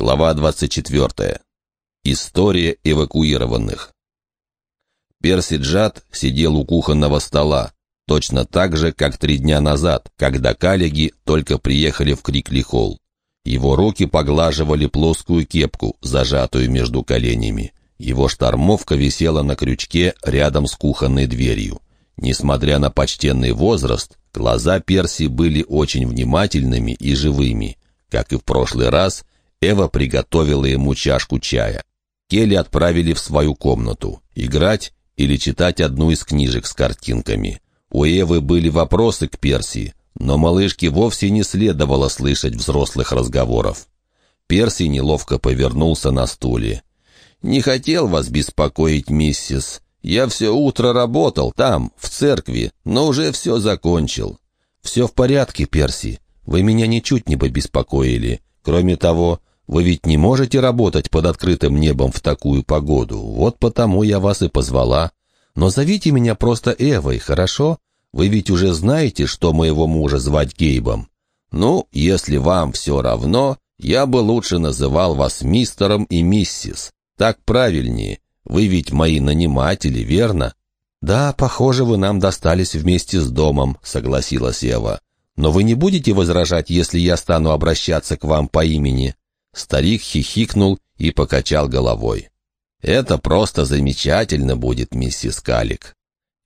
Глава 24. История эвакуированных. Перси Джад сидел у кухонного стола, точно так же, как три дня назад, когда коллеги только приехали в Крикли-холл. Его руки поглаживали плоскую кепку, зажатую между коленями. Его штормовка висела на крючке рядом с кухонной дверью. Несмотря на почтенный возраст, глаза Перси были очень внимательными и живыми. Как и в прошлый раз, Эва приготовила ему чашку чая. Келли отправили в свою комнату играть или читать одну из книжек с картинками. У Эвы были вопросы к Перси, но малышке вовсе не следовало слышать взрослых разговоров. Перси неловко повернулся на стуле. «Не хотел вас беспокоить, миссис. Я все утро работал там, в церкви, но уже все закончил». «Все в порядке, Перси. Вы меня ничуть не побеспокоили. Кроме того, вы ведь не можете работать под открытым небом в такую погоду. Вот потому я вас и позвала. Но зовите меня просто Эвой, хорошо? Вы ведь уже знаете, что моего мужа звать Гейбом. Ну, если вам все равно, я бы лучше называл вас мистером и миссис. Так правильнее. Вы ведь мои наниматели, верно? Да, похоже, вы нам достались вместе с домом, согласилась Ева. Но вы не будете возражать, если я стану обращаться к вам по имени? Старик хихикнул и покачал головой. «Это просто замечательно будет, миссис Калик».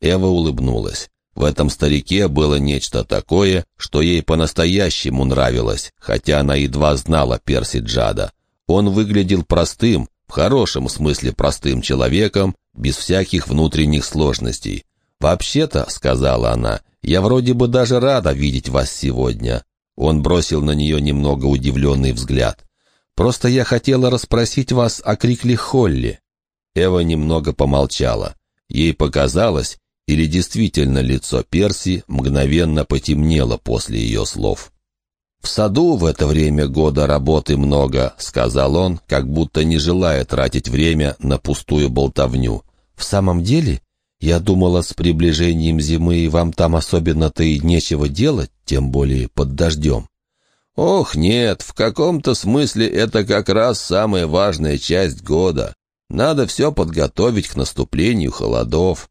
Эва улыбнулась. В этом старике было нечто такое, что ей по-настоящему нравилось, хотя она едва знала Перси Джада. Он выглядел простым, в хорошем смысле простым человеком, без всяких внутренних сложностей. «Вообще-то», — сказала она, — «я вроде бы даже рада видеть вас сегодня». Он бросил на нее немного удивленный взгляд. Просто я хотела расспросить вас о Крикли Холли». Эва немного помолчала. Ей показалось, или действительно лицо Перси мгновенно потемнело после ее слов. «В саду в это время года работы много», — сказал он, как будто не желая тратить время на пустую болтовню. «В самом деле, я думала, с приближением зимы вам там особенно-то и нечего делать, тем более под дождем». Ох, нет, в каком-то смысле это как раз самая важная часть года. Надо все подготовить к наступлению холодов.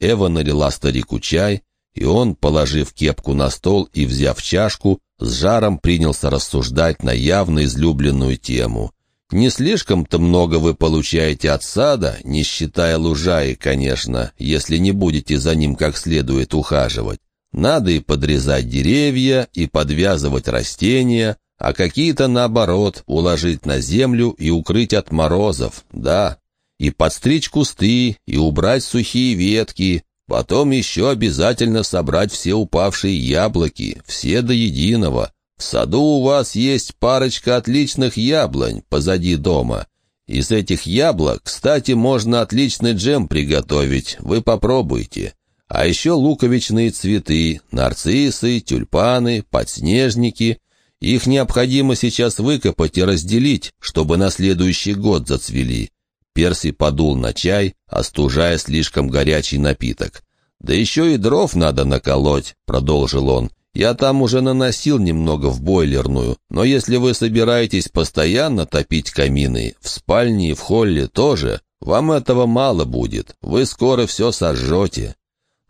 Эва налила старику чай, и он, положив кепку на стол и взяв чашку, с жаром принялся рассуждать на явно излюбленную тему. Не слишком-то много вы получаете от сада, не считая лужаи, конечно, если не будете за ним как следует ухаживать. Надо и подрезать деревья, и подвязывать растения, а какие-то, наоборот, уложить на землю и укрыть от морозов, да. И подстричь кусты, и убрать сухие ветки, потом еще обязательно собрать все упавшие яблоки, все до единого. В саду у вас есть парочка отличных яблонь позади дома. Из этих яблок, кстати, можно отличный джем приготовить, вы попробуйте. А еще луковичные цветы, нарциссы, тюльпаны, подснежники. Их необходимо сейчас выкопать и разделить, чтобы на следующий год зацвели. Перси подул на чай, остужая слишком горячий напиток. «Да еще и дров надо наколоть», — продолжил он. «Я там уже наносил немного в бойлерную, но если вы собираетесь постоянно топить камины, в спальне и в холле тоже, вам этого мало будет, вы скоро все сожжете».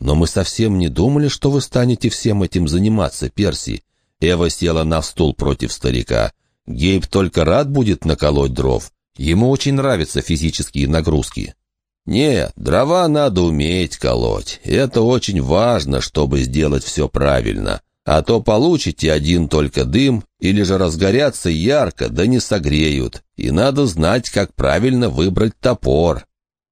«Но мы совсем не думали, что вы станете всем этим заниматься, Перси». Эва села на стул против старика. «Гейб только рад будет наколоть дров. Ему очень нравятся физические нагрузки». «Нет, дрова надо уметь колоть. Это очень важно, чтобы сделать все правильно. А то получите один только дым, или же разгорятся ярко, да не согреют. И надо знать, как правильно выбрать топор».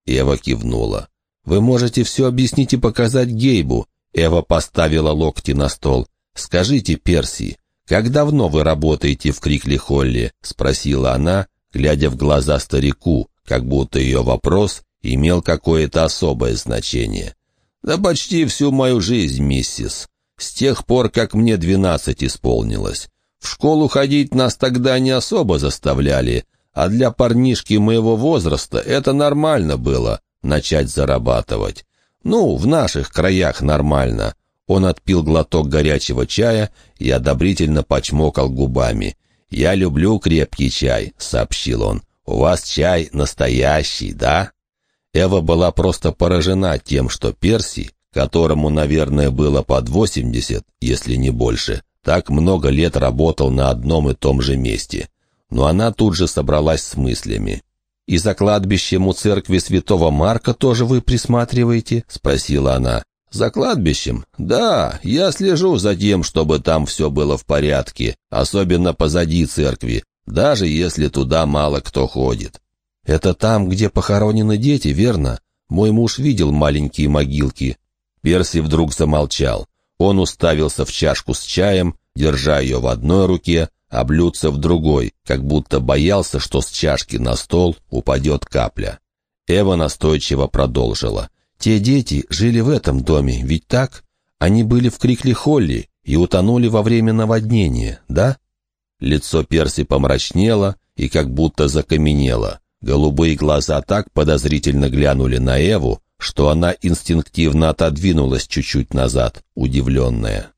Эва кивнула. «Вы можете все объяснить и показать Гейбу». Эва поставила локти на стол. «Скажите, Перси, как давно вы работаете в Крикли-Холле?» — спросила она, глядя в глаза старику, как будто ее вопрос имел какое-то особое значение. «Да почти всю мою жизнь, миссис. С тех пор, как мне двенадцать исполнилось. В школу ходить нас тогда не особо заставляли, а для парнишки моего возраста это нормально было начать зарабатывать. Ну, в наших краях нормально. Он отпил глоток горячего чая и одобрительно почмокал губами. «Я люблю крепкий чай», — сообщил он. «У вас чай настоящий, да?» Эва была просто поражена тем, что Перси, которому, наверное, было под 80, если не больше, так много лет работал на одном и том же месте. Но она тут же собралась с мыслями. «И за кладбищем у церкви святого Марка тоже вы присматриваете?» — спросила она. «За кладбищем? Да, я слежу за тем, чтобы там все было в порядке, особенно позади церкви, даже если туда мало кто ходит». «Это там, где похоронены дети, верно? Мой муж видел маленькие могилки». Перси вдруг замолчал. Он уставился в чашку с чаем, держа ее в одной руке, а блюдце в другой, как будто боялся, что с чашки на стол упадет капля. Эва настойчиво продолжила. «Те дети жили в этом доме, ведь так? Они были в Крикли-Холли и утонули во время наводнения, да?» Лицо Перси помрачнело и как будто закаменело. Голубые глаза так подозрительно глянули на Эву, что она инстинктивно отодвинулась чуть-чуть назад, удивленная.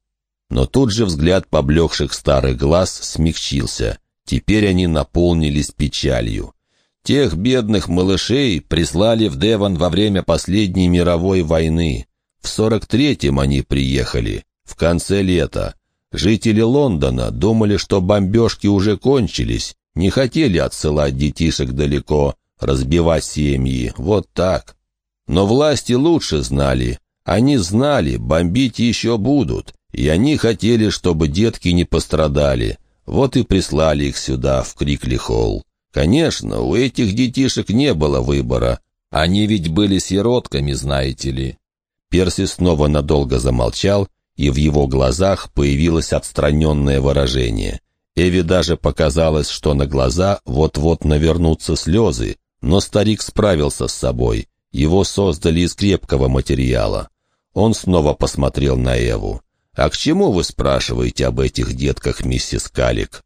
Но тут же взгляд поблекших старых глаз смягчился. Теперь они наполнились печалью. Тех бедных малышей прислали в Девон во время последней мировой войны. В сорок третьем они приехали, в конце лета. Жители Лондона думали, что бомбежки уже кончились, не хотели отсылать детишек далеко, разбивать семьи, вот так. Но власти лучше знали. Они знали, бомбить еще будут, и они хотели, чтобы детки не пострадали. Вот и прислали их сюда, в Крикли-Холл. Конечно, у этих детишек не было выбора. Они ведь были сиротками, знаете ли. Перси снова надолго замолчал, и в его глазах появилось отстраненное выражение. Эви даже показалось, что на глаза вот-вот навернутся слезы, но старик справился с собой. Его создали из крепкого материала. Он снова посмотрел на Эву. «А к чему вы спрашиваете об этих детках, миссис Калик?»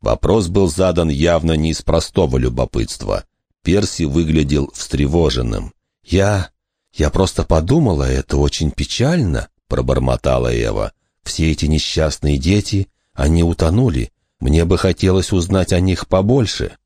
Вопрос был задан явно не из простого любопытства. Перси выглядел встревоженным. «Я... я просто подумала, это очень печально», — пробормотала Эва. «Все эти несчастные дети, они утонули. Мне бы хотелось узнать о них побольше».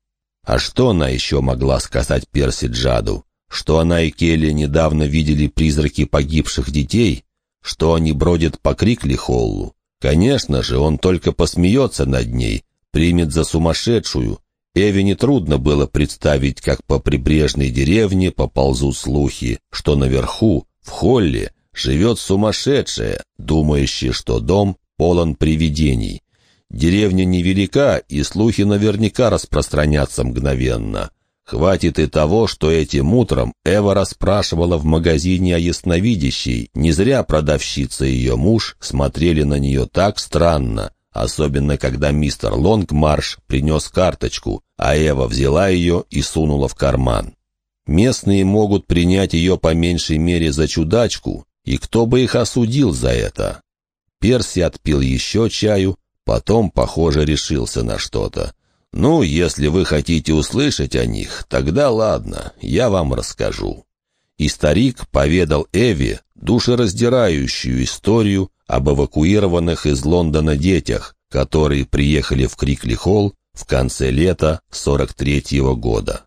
А что она еще могла сказать Перси Джаду? Что она и Келли недавно видели призраки погибших детей? Что они бродят по Крикли-Холлу? Конечно же, он только посмеется над ней, примет за сумасшедшую. Эви нетрудно было представить, как по прибрежной деревне поползут слухи, что наверху, в холле, живет сумасшедшая, думающая, что дом полон привидений. Деревня невелика, и слухи наверняка распространятся мгновенно. Хватит и того, что этим утром Эва расспрашивала в магазине о ясновидящей. Не зря продавщица и ее муж смотрели на нее так странно, особенно когда мистер Лонгмарш принес карточку, а Эва взяла ее и сунула в карман. Местные могут принять ее по меньшей мере за чудачку, и кто бы их осудил за это? Перси отпил еще чаю, потом, похоже, решился на что-то. «Ну, если вы хотите услышать о них, тогда ладно, я вам расскажу». И старик поведал Эви душераздирающую историю об эвакуированных из Лондона детях, которые приехали в Крикли-Холл в конце лета 43-го года.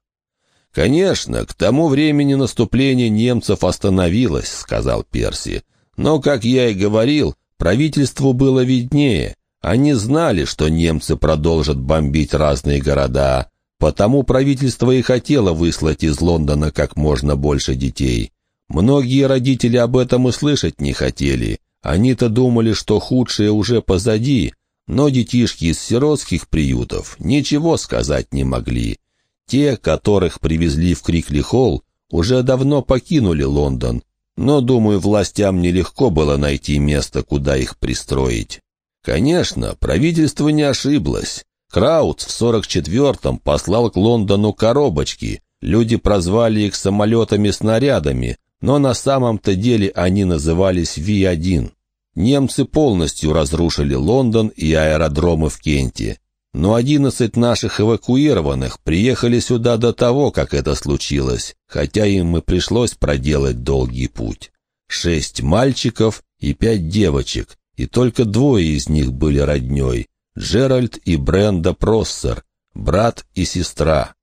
«Конечно, к тому времени наступление немцев остановилось», — сказал Перси. «Но, как я и говорил, правительству было виднее, они знали, что немцы продолжат бомбить разные города, потому правительство и хотело выслать из Лондона как можно больше детей. Многие родители об этом и слышать не хотели. Они-то думали, что худшее уже позади, но детишки из сиротских приютов ничего сказать не могли. Те, которых привезли в Крикли-Холл, уже давно покинули Лондон, но, думаю, властям нелегко было найти место, куда их пристроить. Конечно, правительство не ошиблось. Краудс в 44-м послал к Лондону коробочки. Люди прозвали их самолетами-снарядами, но на самом-то деле они назывались Ви-1. Немцы полностью разрушили Лондон и аэродромы в Кенте. Но 11 наших эвакуированных приехали сюда до того, как это случилось, хотя им и пришлось проделать долгий путь. Шесть мальчиков и пять девочек, и только двое из них были родней. Джеральд и Бренда Проссер, брат и сестра.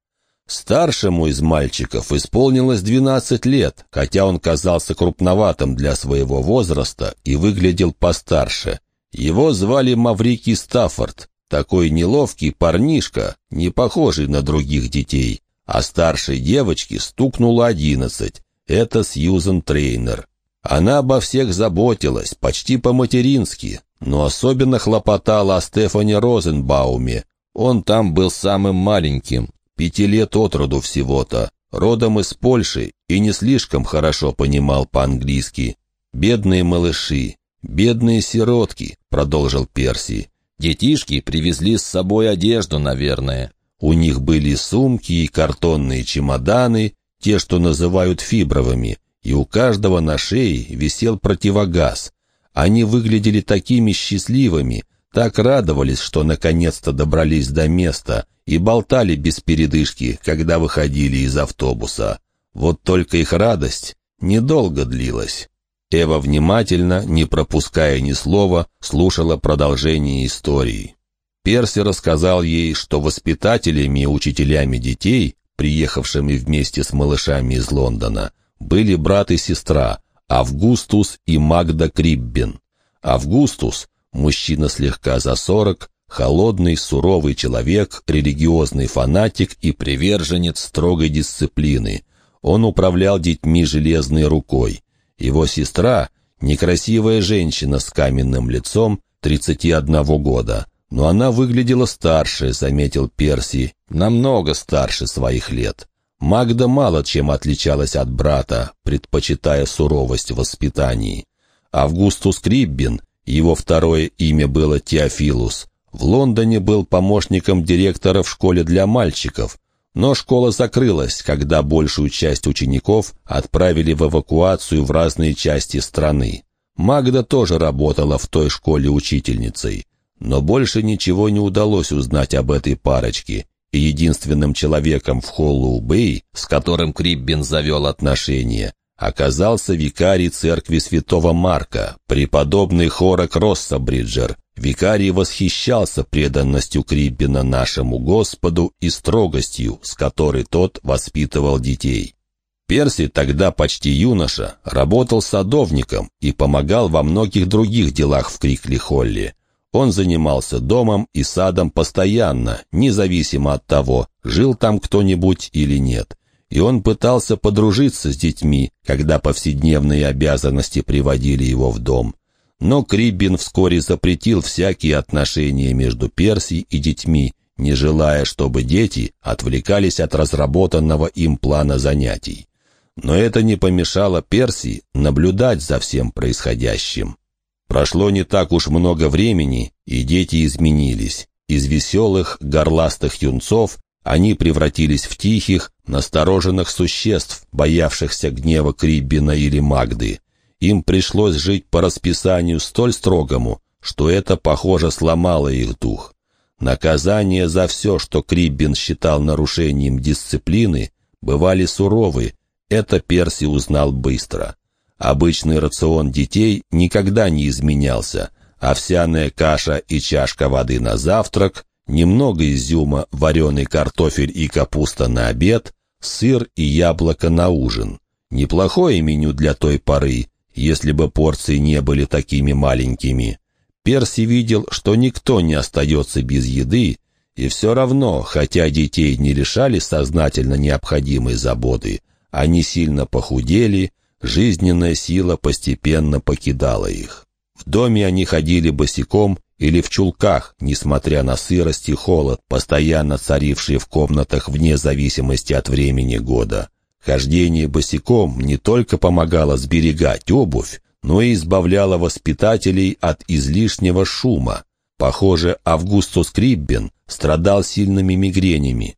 Старшему из мальчиков исполнилось 12 лет, хотя он казался крупноватым для своего возраста и выглядел постарше. Его звали Маврикий Стаффорд, такой неловкий парнишка, не похожий на других детей. А старшей девочке стукнуло одиннадцать. Это Сьюзен Трейнер. Она обо всех заботилась, почти по-матерински, но особенно хлопотала о Стефане Розенбауме. Он там был самым маленьким, пяти лет от роду всего-то, родом из Польши и не слишком хорошо понимал по-английски. «Бедные малыши, бедные сиротки», — продолжил Перси. «Детишки привезли с собой одежду, наверное. У них были сумки и картонные чемоданы, те, что называют фибровыми, и у каждого на шее висел противогаз. Они выглядели такими счастливыми, так радовались, что наконец-то добрались до места и болтали без передышки, когда выходили из автобуса. Вот только их радость недолго длилась. Эва внимательно, не пропуская ни слова, слушала продолжение истории. Перси рассказал ей, что воспитателями и учителями детей, приехавшими вместе с малышами из Лондона, были брат и сестра Августус и Магда Криббин. Августус, мужчина слегка за сорок, холодный, суровый человек, религиозный фанатик и приверженец строгой дисциплины. Он управлял детьми железной рукой. Его сестра — некрасивая женщина с каменным лицом, 31 года. Но она выглядела старше, заметил Перси, намного старше своих лет. Магда мало чем отличалась от брата, предпочитая суровость в воспитании. Августус Криббин, его второе имя было Теофилус, в Лондоне был помощником директора в школе для мальчиков, но школа закрылась, когда большую часть учеников отправили в эвакуацию в разные части страны. Магда тоже работала в той школе учительницей. Но больше ничего не удалось узнать об этой парочке, единственным человеком в Холлоу-Бэй, с которым Криббин завел отношения, оказался викарий церкви святого Марка, преподобный Хорак Россабриджер. Викарий восхищался преданностью Криббина нашему Господу и строгостью, с которой тот воспитывал детей. Перси, тогда почти юноша, работал садовником и помогал во многих других делах в Крикли-Холле. Он занимался домом и садом постоянно, независимо от того, жил там кто-нибудь или нет. И он пытался подружиться с детьми, когда повседневные обязанности приводили его в дом. Но Криббин вскоре запретил всякие отношения между Перси и детьми, не желая, чтобы дети отвлекались от разработанного им плана занятий. Но это не помешало Перси наблюдать за всем происходящим. Прошло не так уж много времени, и дети изменились. Из веселых, горластых юнцов они превратились в тихих, настороженных существ, боявшихся гнева Криббина или Магды. Им пришлось жить по расписанию столь строгому, что это, похоже, сломало их дух. Наказания за все, что Криббин считал нарушением дисциплины, бывали суровы, это Перси узнал быстро. Обычный рацион детей никогда не изменялся. Овсяная каша и чашка воды на завтрак, немного изюма, вареный картофель и капуста на обед, сыр и яблоко на ужин. Неплохое меню для той поры, если бы порции не были такими маленькими. Перси видел, что никто не остается без еды, и все равно, хотя детей не лишали сознательно необходимой заботы, они сильно похудели, Жизненная сила постепенно покидала их. В доме они ходили босиком или в чулках, несмотря на сырость и холод, постоянно царившие в комнатах вне зависимости от времени года. Хождение босиком не только помогало сберегать обувь, но и избавляло воспитателей от излишнего шума. Похоже, Августус Криббен страдал сильными мигренями,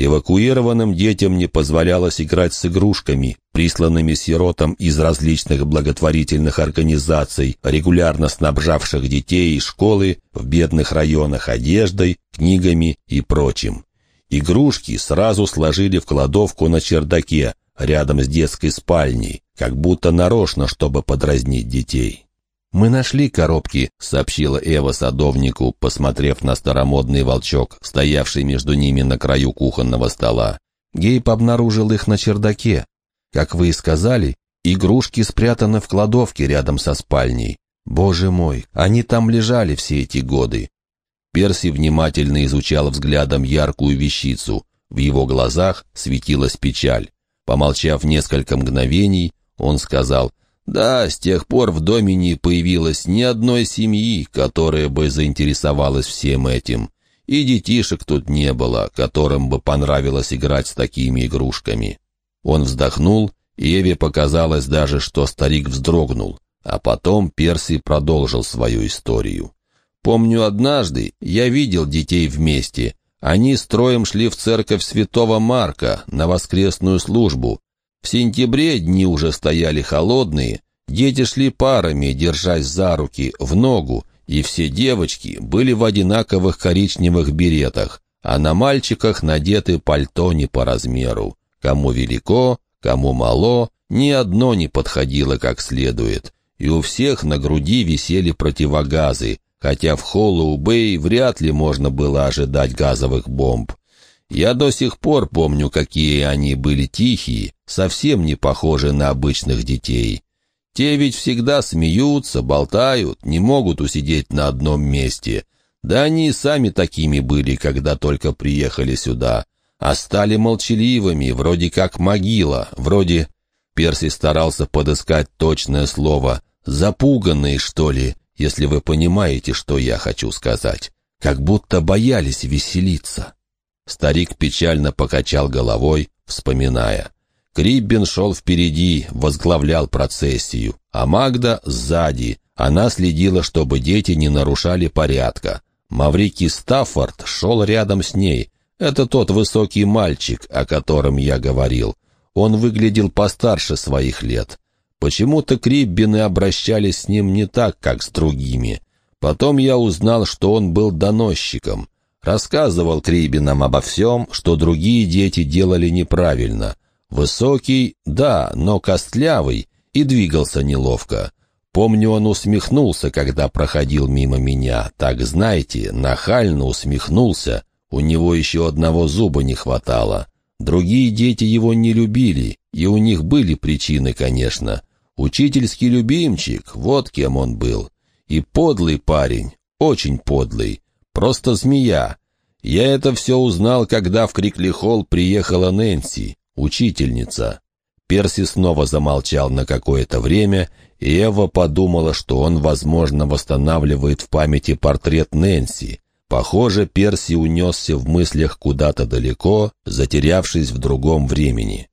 Эвакуированным детям не позволялось играть с игрушками, присланными сиротам из различных благотворительных организаций, регулярно снабжавших детей и школы в бедных районах одеждой, книгами и прочим. Игрушки сразу сложили в кладовку на чердаке, рядом с детской спальней, как будто нарочно, чтобы подразнить детей. «Мы нашли коробки», — сообщила Эва садовнику, посмотрев на старомодный волчок, стоявший между ними на краю кухонного стола. Гейб обнаружил их на чердаке. Как вы и сказали, игрушки спрятаны в кладовке рядом со спальней. Боже мой, они там лежали все эти годы. Перси внимательно изучал взглядом яркую вещицу. В его глазах светилась печаль. Помолчав несколько мгновений, он сказал, «Да, с тех пор в доме не появилось ни одной семьи, которая бы заинтересовалась всем этим. И детишек тут не было, которым бы понравилось играть с такими игрушками». Он вздохнул, и Эве показалось даже, что старик вздрогнул. А потом Перси продолжил свою историю. «Помню, однажды я видел детей вместе. Они строем шли в церковь святого Марка на воскресную службу. В сентябре дни уже стояли холодные, дети шли парами, держась за руки, в ногу, и все девочки были в одинаковых коричневых беретах, а на мальчиках надеты пальто не по размеру. Кому велико, кому мало, ни одно не подходило как следует и у всех на груди висели противогазы, хотя в Холлоу-Бэй вряд ли можно было ожидать газовых бомб. Я до сих пор помню, какие они были тихие, совсем не похожи на обычных детей. Те ведь всегда смеются, болтают, не могут усидеть на одном месте. Да они и сами такими были, когда только приехали сюда. А стали молчаливыми, вроде как могила, вроде... Перси старался подыскать точное слово, Запуганные, что ли, если вы понимаете, что я хочу сказать. Как будто боялись веселиться. Старик печально покачал головой, вспоминая. Криббин шел впереди, возглавлял процессию, а Магда сзади. Она следила, чтобы дети не нарушали порядка. Маврикий Стаффорд шел рядом с ней. Это тот высокий мальчик, о котором я говорил. Он выглядел постарше своих лет. Почему-то Криббины обращались с ним не так, как с другими. Потом я узнал, что он был доносчиком. Рассказывал Криббинам обо всем, что другие дети делали неправильно. Высокий, да, но костлявый, и двигался неловко. Помню, он усмехнулся, когда проходил мимо меня. Так, знаете, нахально усмехнулся. У него еще одного зуба не хватало. Другие дети его не любили, и у них были причины, конечно. Учительский любимчик, вот кем он был. И подлый парень, очень подлый, просто змея. Я это все узнал, когда в Крикли-Холл приехала Нэнси, учительница. Перси снова замолчал на какое-то время, и Эва подумала, что он, возможно, восстанавливает в памяти портрет Нэнси. Похоже, Перси унесся в мыслях куда-то далеко, затерявшись в другом времени.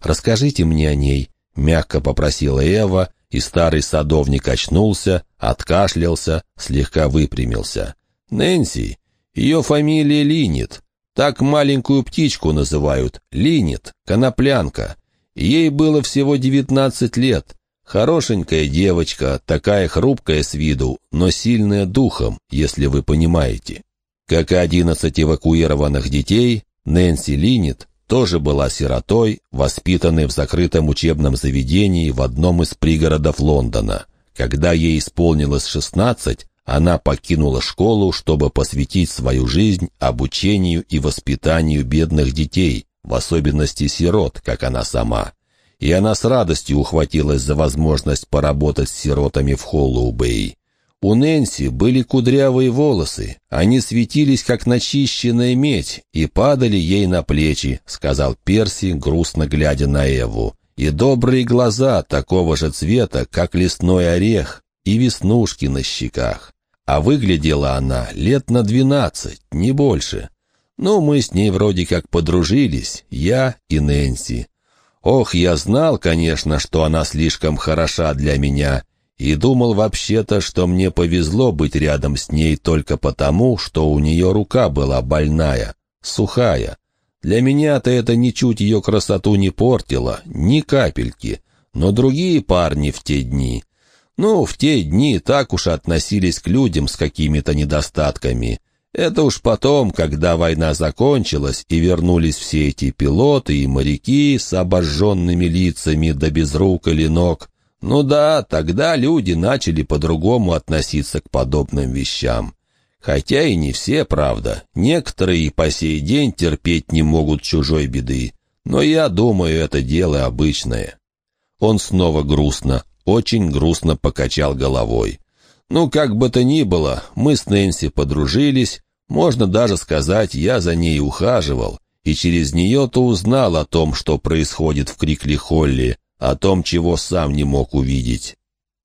«Расскажите мне о ней», Мягко попросила Эва, и старый садовник очнулся, откашлялся, слегка выпрямился. «Нэнси, ее фамилия Линит. Так маленькую птичку называют. Линит, коноплянка. Ей было всего девятнадцать лет. Хорошенькая девочка, такая хрупкая с виду, но сильная духом, если вы понимаете. Как и одиннадцать эвакуированных детей, Нэнси Линит тоже была сиротой, воспитанной в закрытом учебном заведении в одном из пригородов Лондона. Когда ей исполнилось 16, она покинула школу, чтобы посвятить свою жизнь обучению и воспитанию бедных детей, в особенности сирот, как она сама. И она с радостью ухватилась за возможность поработать с сиротами в Холлоу-Бэй. У Нэнси были кудрявые волосы, они светились, как начищенная медь, и падали ей на плечи, — сказал Перси, грустно глядя на Эву. И добрые глаза такого же цвета, как лесной орех, и веснушки на щеках. А выглядела она лет на двенадцать, не больше. Ну, мы с ней вроде как подружились, я и Нэнси. Ох, я знал, конечно, что она слишком хороша для меня, и думал вообще-то, что мне повезло быть рядом с ней только потому, что у нее рука была больная, сухая. Для меня-то это ничуть ее красоту не портило, ни капельки. Но другие парни в те дни... Ну, в те дни так уж относились к людям с какими-то недостатками. Это уж потом, когда война закончилась и вернулись все эти пилоты и моряки с обожженными лицами да без рук или ног, Ну да, тогда люди начали по-другому относиться к подобным вещам. Хотя и не все, правда. Некоторые и по сей день терпеть не могут чужой беды. Но я думаю, это дело обычное. Он снова грустно, очень грустно покачал головой. Ну, как бы то ни было, мы с Нэнси подружились, можно даже сказать, я за ней ухаживал, и через нее-то узнал о том, что происходит в Крикли-Холли, о том, чего сам не мог увидеть.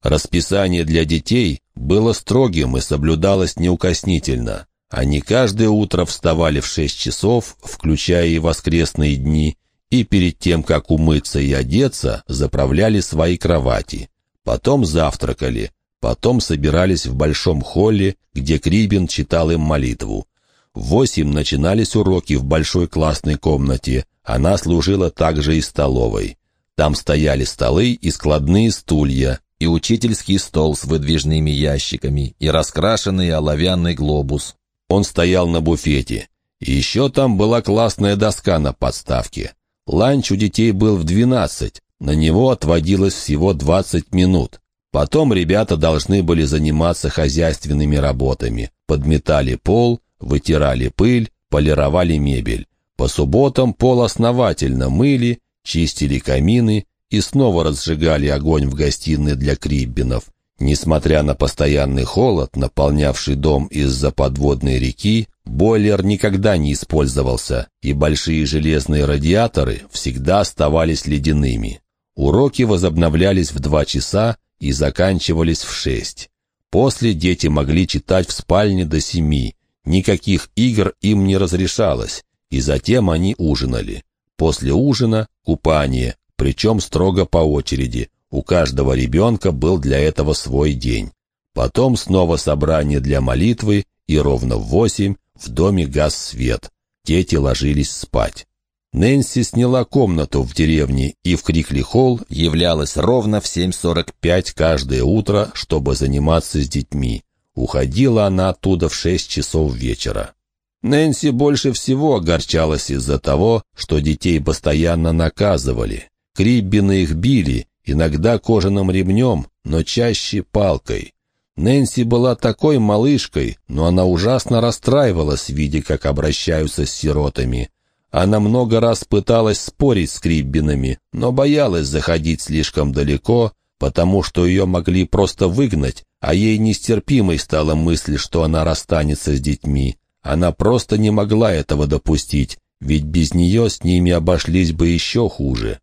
Расписание для детей было строгим и соблюдалось неукоснительно. Они каждое утро вставали в шесть часов, включая и воскресные дни, и перед тем, как умыться и одеться, заправляли свои кровати. Потом завтракали, потом собирались в большом холле, где Крибин читал им молитву. В восемь начинались уроки в большой классной комнате, она служила также и столовой. Там стояли столы и складные стулья, и учительский стол с выдвижными ящиками, и раскрашенный оловянный глобус. Он стоял на буфете. И еще там была классная доска на подставке. Ланч у детей был в двенадцать, на него отводилось всего двадцать минут. Потом ребята должны были заниматься хозяйственными работами. Подметали пол, вытирали пыль, полировали мебель. По субботам пол основательно мыли, чистили камины и снова разжигали огонь в гостиной для криббинов. Несмотря на постоянный холод, наполнявший дом из-за подводной реки, бойлер никогда не использовался, и большие железные радиаторы всегда оставались ледяными. Уроки возобновлялись в два часа и заканчивались в шесть. После дети могли читать в спальне до семи, никаких игр им не разрешалось, и затем они ужинали. После ужина – купание, причем строго по очереди. У каждого ребенка был для этого свой день. Потом снова собрание для молитвы, и ровно в восемь в доме гас свет. Дети ложились спать. Нэнси сняла комнату в деревне и в Крикли-Холл являлась ровно в 7.45 каждое утро, чтобы заниматься с детьми. Уходила она оттуда в шесть часов вечера. Нэнси больше всего огорчалась из-за того, что детей постоянно наказывали. Криббины их били, иногда кожаным ремнем, но чаще палкой. Нэнси была такой малышкой, но она ужасно расстраивалась, видя, как обращаются с сиротами. Она много раз пыталась спорить с Криббинами, но боялась заходить слишком далеко, потому что ее могли просто выгнать, а ей нестерпимой стала мысль, что она расстанется с детьми. Она просто не могла этого допустить, ведь без нее с ними обошлись бы еще хуже.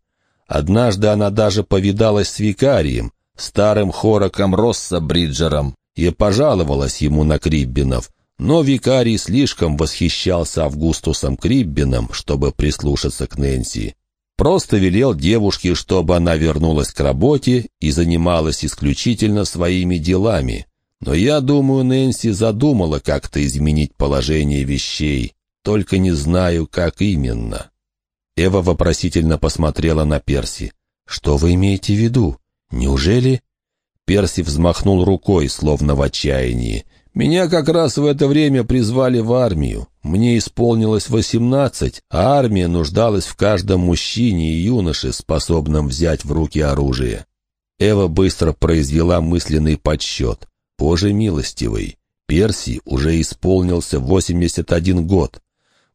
Однажды она даже повидалась с викарием, старым хороком Росса Бриджером, и пожаловалась ему на Криббинов, но викарий слишком восхищался Августусом Криббином, чтобы прислушаться к Нэнси. Просто велел девушке, чтобы она вернулась к работе и занималась исключительно своими делами. Но я думаю, Нэнси задумала как-то изменить положение вещей, только не знаю, как именно. Эва вопросительно посмотрела на Перси. «Что вы имеете в виду? Неужели...» Перси взмахнул рукой, словно в отчаянии. «Меня как раз в это время призвали в армию. Мне исполнилось восемнадцать, а армия нуждалась в каждом мужчине и юноше, способном взять в руки оружие». Эва быстро произвела мысленный подсчет. Боже милостивый, Перси уже исполнился 81 год.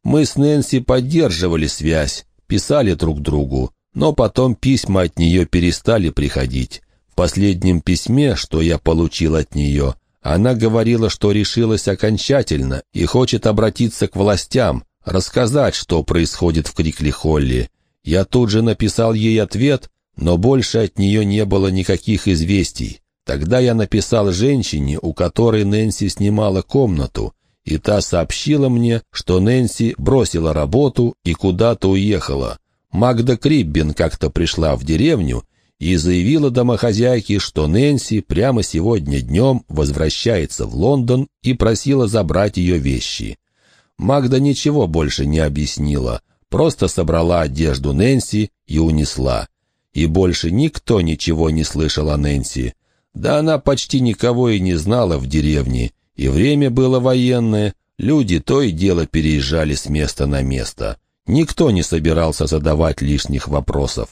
Мы с Нэнси поддерживали связь, писали друг другу, но потом письма от нее перестали приходить. В последнем письме, что я получил от нее, она говорила, что решилась окончательно и хочет обратиться к властям, рассказать, что происходит в Крикли-Холли. Я тут же написал ей ответ, но больше от нее не было никаких известий. Тогда я написал женщине, у которой Нэнси снимала комнату, и та сообщила мне, что Нэнси бросила работу и куда-то уехала. Магда Криббин как-то пришла в деревню и заявила домохозяйке, что Нэнси прямо сегодня днем возвращается в Лондон и просила забрать ее вещи. Магда ничего больше не объяснила, просто собрала одежду Нэнси и унесла. И больше никто ничего не слышал о Нэнси. Да она почти никого и не знала в деревне, и время было военное, люди то и дело переезжали с места на место. Никто не собирался задавать лишних вопросов.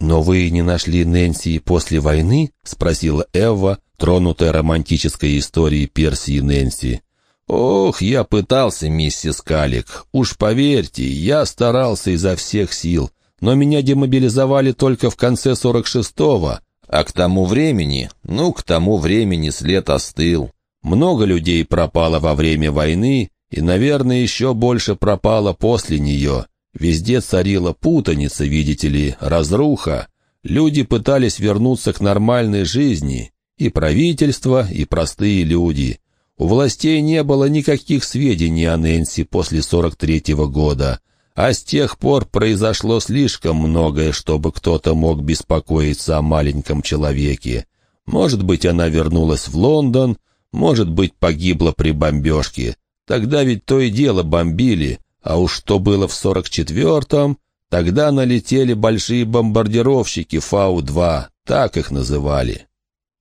«Но вы не нашли Нэнси после войны?» — спросила Эва, тронутая романтической историей Персии Нэнси. «Ох, я пытался, миссис Калик. Уж поверьте, я старался изо всех сил. Но меня демобилизовали только в конце сорок шестого, а к тому времени, ну, к тому времени след остыл. Много людей пропало во время войны, и, наверное, еще больше пропало после нее. Везде царила путаница, видите ли, разруха. Люди пытались вернуться к нормальной жизни, и правительство, и простые люди. У властей не было никаких сведений о Нэнси после 43-го года, а с тех пор произошло слишком многое, чтобы кто-то мог беспокоиться о маленьком человеке. Может быть, она вернулась в Лондон, может быть, погибла при бомбежке. Тогда ведь то и дело бомбили, а уж что было в 44-м, тогда налетели большие бомбардировщики Фау-2, так их называли.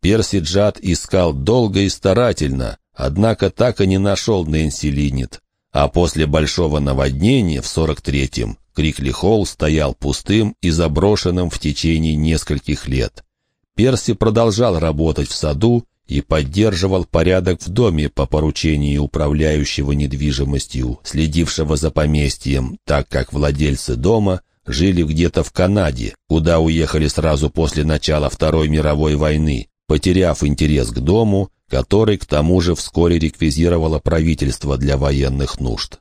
Перси Джад искал долго и старательно, однако так и не нашел Нэнси. А после большого наводнения в 43-м Крикли Холл стоял пустым и заброшенным в течение нескольких лет. Перси продолжал работать в саду и поддерживал порядок в доме по поручению управляющего недвижимостью, следившего за поместьем, так как владельцы дома жили где-то в Канаде, куда уехали сразу после начала Второй мировой войны, потеряв интерес к дому, который к тому же вскоре реквизировало правительство для военных нужд.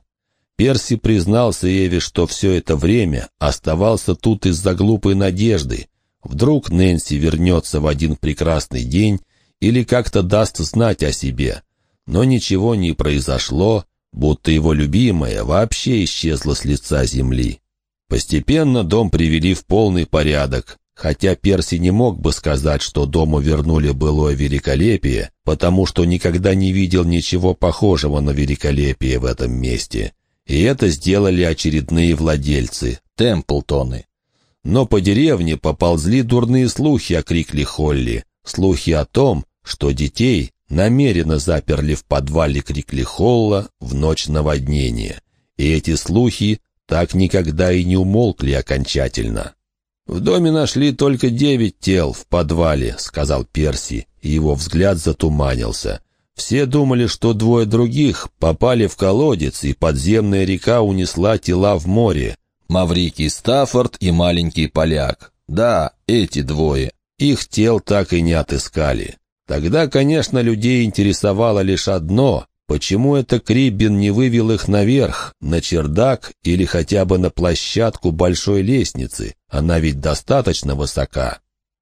Перси признался Эве, что все это время оставался тут из-за глупой надежды. Вдруг Нэнси вернется в один прекрасный день или как-то даст знать о себе. Но ничего не произошло, будто его любимая вообще исчезла с лица земли. Постепенно дом привели в полный порядок, хотя Перси не мог бы сказать, что дому вернули былое великолепие, потому что никогда не видел ничего похожего на великолепие в этом месте. И это сделали очередные владельцы, Темплтоны. Но по деревне поползли дурные слухи о Крикли Холли, слухи о том, что детей намеренно заперли в подвале Крикли-Холла в ночь наводнения. И эти слухи так никогда и не умолкли окончательно. «В доме нашли только девять тел в подвале», — сказал Перси, и его взгляд затуманился. Все думали, что двое других попали в колодец, и подземная река унесла тела в море. Маврикий Стаффорд и маленький поляк. Да, эти двое. Их тел так и не отыскали. Тогда, конечно, людей интересовало лишь одно — почему это Криббин не вывел их наверх, на чердак или хотя бы на площадку большой лестницы? Она ведь достаточно высока.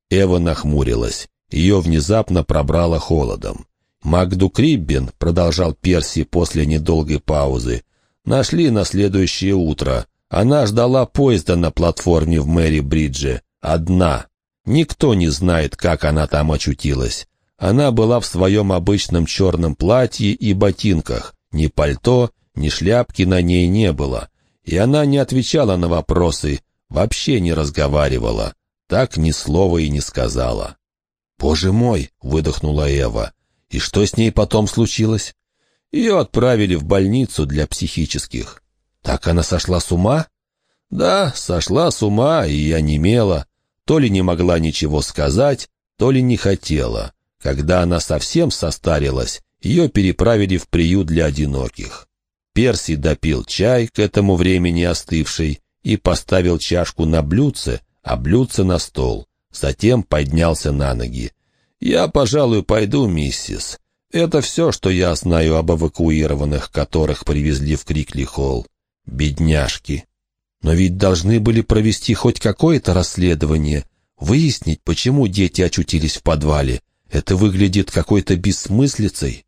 Эва нахмурилась. Ее внезапно пробрало холодом. «Магду Криббин», — продолжал Перси после недолгой паузы, — «нашли на следующее утро. Она ждала поезда на платформе в Мэри-Бридже. Одна. Никто не знает, как она там очутилась. Она была в своем обычном черном платье и ботинках. Ни пальто, ни шляпки на ней не было. И она не отвечала на вопросы, вообще не разговаривала. Так ни слова и не сказала. «Боже мой!» — выдохнула Эва. «И что с ней потом случилось?» Ее отправили в больницу для психических. Так она сошла с ума? Да, сошла с ума и онемела. То ли не могла ничего сказать, то ли не хотела. Когда она совсем состарилась, ее переправили в приют для одиноких. Перси допил чай, к этому времени остывший, и поставил чашку на блюдце, а блюдце на стол. Затем поднялся на ноги. «Я, пожалуй, пойду, миссис. Это все, что я знаю об эвакуированных, которых привезли в Крикли-Холл. Бедняжки. Но ведь должны были провести хоть какое-то расследование, выяснить, почему дети очутились в подвале. Это выглядит какой-то бессмыслицей.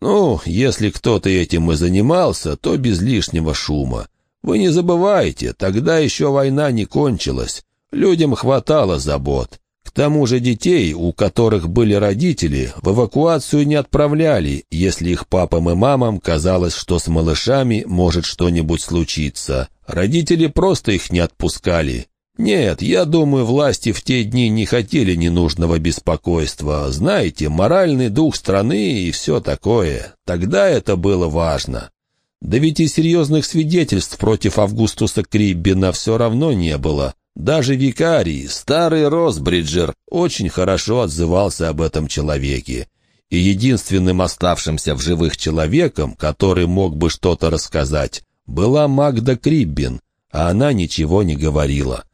Ну, если кто-то этим и занимался, то без лишнего шума. Вы не забывайте, тогда еще война не кончилась. Людям хватало забот. К тому же детей, у которых были родители, в эвакуацию не отправляли, если их папам и мамам казалось, что с малышами может что-нибудь случиться. Родители просто их не отпускали. «Нет, я думаю, власти в те дни не хотели ненужного беспокойства. Знаете, моральный дух страны и все такое. Тогда это было важно. Да ведь и серьезных свидетельств против Августуса Криббина все равно не было. Даже викарий, старый Росбриджер, очень хорошо отзывался об этом человеке. И единственным оставшимся в живых человеком, который мог бы что-то рассказать, была Магда Криббин, а она ничего не говорила.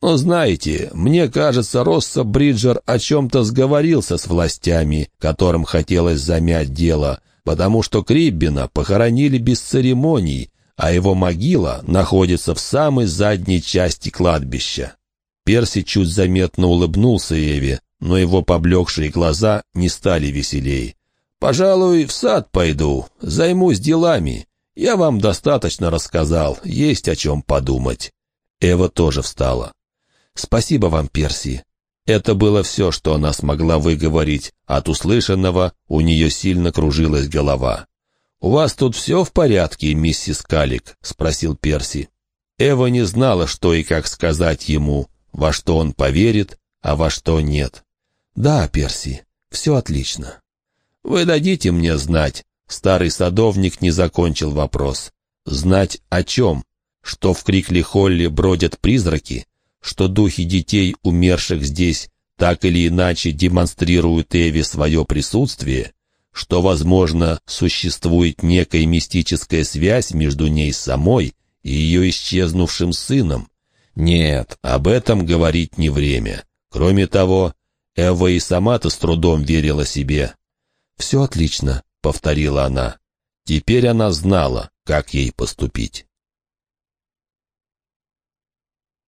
Но знаете, мне кажется, Росса Бриджер о чем-то сговорился с властями, которым хотелось замять дело, потому что Криббина похоронили без церемоний, а его могила находится в самой задней части кладбища. Перси чуть заметно улыбнулся Эве, но его поблекшие глаза не стали веселей. «Пожалуй, в сад пойду, займусь делами. Я вам достаточно рассказал, есть о чем подумать». Эва тоже встала. «Спасибо вам, Перси». Это было все, что она смогла выговорить. От услышанного у нее сильно кружилась голова. «У вас тут все в порядке, миссис Калик?» — спросил Перси. Эва не знала, что и как сказать ему, во что он поверит, а во что нет. «Да, Перси, все отлично». «Вы дадите мне знать?» Старый садовник не закончил вопрос. «Знать о чем? Что в Крикли-Холле бродят призраки? Что духи детей, умерших здесь, так или иначе демонстрируют Эви свое присутствие?» что, возможно, существует некая мистическая связь между ней самой и ее исчезнувшим сыном. Нет, об этом говорить не время. Кроме того, Эва и сама-то с трудом верила себе. «Все отлично», — повторила она. Теперь она знала, как ей поступить.